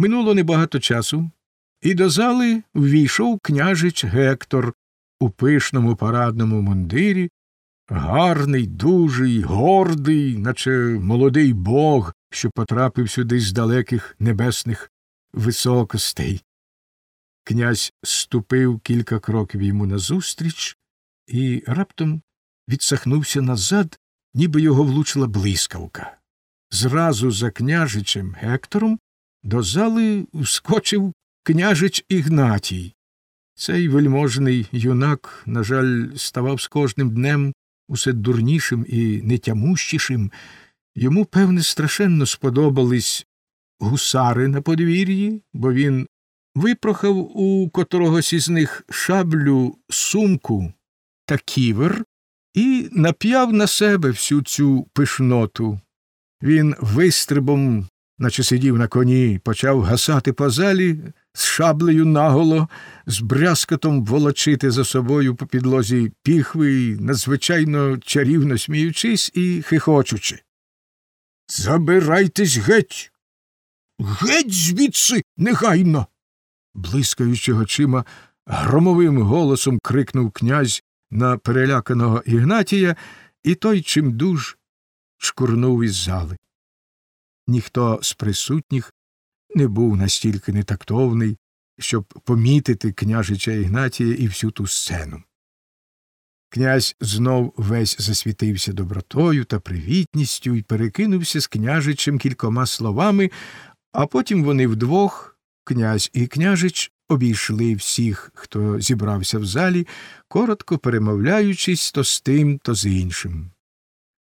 Минуло небагато часу, і до зали ввійшов княжич Гектор у пишному парадному мундирі, гарний, дужий, гордий, наче молодий бог, що потрапив сюди з далеких небесних високостей. Князь ступив кілька кроків йому назустріч і раптом відсахнувся назад, ніби його влучила блискавка. Зразу за княжичем Гектором до зали вскочив княжич Ігнатій. Цей вельможний юнак, на жаль, ставав з кожним днем усе дурнішим і нетямущішим. Йому, певне, страшенно сподобались гусари на подвір'ї, бо він випрохав у котрогось із них шаблю, сумку та ківер і нап'яв на себе всю цю пишноту. Він вистрибом, наче сидів на коні, почав гасати по залі з шаблею наголо, з брязкотом волочити за собою по підлозі піхви, надзвичайно чарівно сміючись і хихочучи. Забирайтесь геть. Геть звідси негайно. блискаючи очима, громовим голосом крикнув князь на переляканого Ігнатія, і той чимдуж шкурнув із зали. Ніхто з присутніх не був настільки нетактовний, щоб помітити княжича Ігнатія і всю ту сцену. Князь знов весь засвітився добротою та привітністю і перекинувся з княжичем кількома словами, а потім вони вдвох, князь і княжич, обійшли всіх, хто зібрався в залі, коротко перемовляючись то з тим, то з іншим.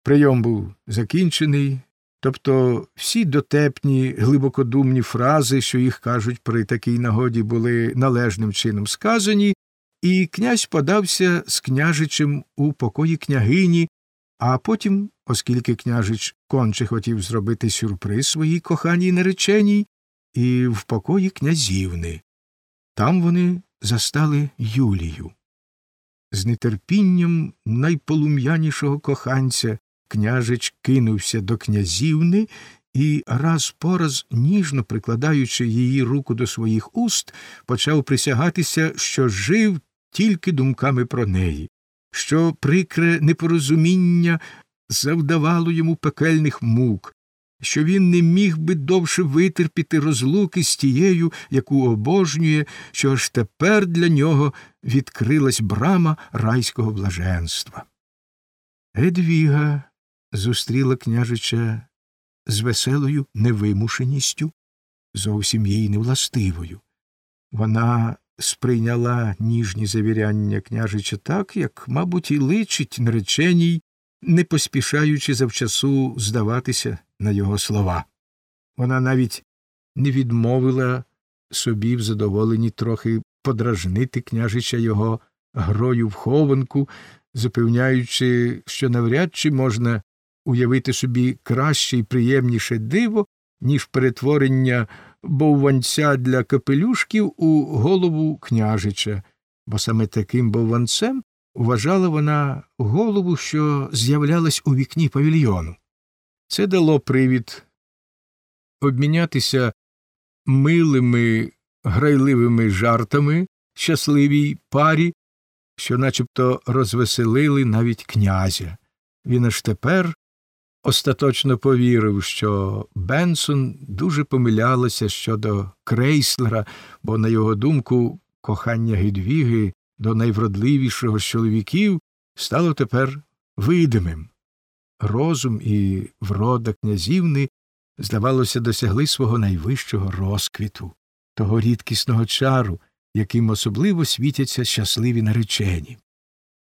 Прийом був закінчений, тобто всі дотепні, глибокодумні фрази, що їх кажуть при такій нагоді, були належним чином сказані, і князь подався з княжичем у покої княгині, а потім, оскільки княжич конче хотів зробити сюрприз своїй коханій нареченій, і в покої князівни. Там вони застали Юлію. З нетерпінням найполум'янішого коханця княжич кинувся до князівни і, раз по раз, ніжно прикладаючи її руку до своїх уст, почав присягатися, що жив тільки думками про неї, що прикре непорозуміння завдавало йому пекельних мук, що він не міг би довше витерпіти розлуки з тією, яку обожнює, що аж тепер для нього відкрилась брама райського блаженства. Едвіга зустріла княжича з веселою невимушеністю, зовсім їй невластивою. Вона сприйняла ніжні завіряння княжича так, як, мабуть, і личить нареченій, не поспішаючи завчасу здаватися на його слова. Вона навіть не відмовила собі в задоволенні трохи подражнити княжича його грою в хованку, запевняючи, що навряд чи можна уявити собі краще і приємніше диво, ніж перетворення бовванця для капелюшків у голову княжича, бо саме таким бовванцем вважала вона голову, що з'являлась у вікні павільйону. Це дало привід обмінятися милими, грайливими жартами щасливій парі, що начебто розвеселили навіть князя. Він аж тепер остаточно повірив, що Бенсон дуже помилялася щодо крейслера, бо, на його думку, кохання Гедвіги до найвродливішого з чоловіків стало тепер видимим. Розум і врода князівни, здавалося, досягли свого найвищого розквіту, того рідкісного чару, яким особливо світяться щасливі наречені.